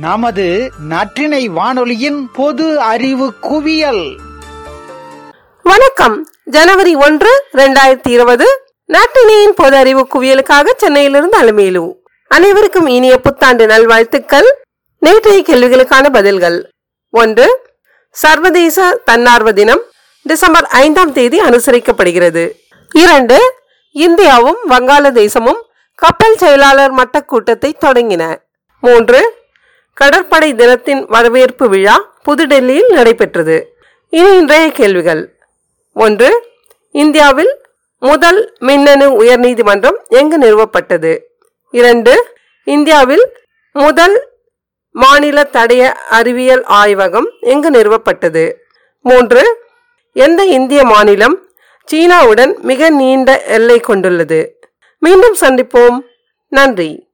நமது நற்றினை வானொலியின் பொது அறிவு குவியல். வணக்கம். ஜனவரி ஒன்று இரண்டாயிரத்தி இருபது. நாட்டினியின் பொது அறிவு குவியலுக்காக சென்னையிலிருந்து அலுமேலு. அனைவருக்கும் இனிய புத்தாண்டு நல்வாழ்த்துக்கள். நேற்றைய கேள்விகளுக்கான பதில்கள். ஒன்று சர்வதேச தன்னார்வ தினம் டிசம்பர் ஐந்தாம் தேதி அனுசரிக்கப்படுகிறது. இரண்டு இந்தியாவும் வங்காளதேசமும் கப்பல் செயலாளர் மட்ட கூட்டத்தை தொடங்கின. மூன்று கடற்படை தினத்தின் வரவேற்பு விழா புதுடெல்லியில் நடைபெற்றது. இனி இன்றைய கேள்விகள். ஒன்று இந்தியாவில் முதல் மின்னணு உயர்நீதிமன்றம் எங்கு நிறுவப்பட்டது? இரண்டு இந்தியாவில் முதல் மாநில தடய அறிவியல் ஆய்வகம் எங்கு நிறுவப்பட்டது? மூன்று எந்த இந்திய மாநிலம் சீனாவுடன் மிக நீண்ட எல்லை கொண்டுள்ளது? மீண்டும் சந்திப்போம். நன்றி.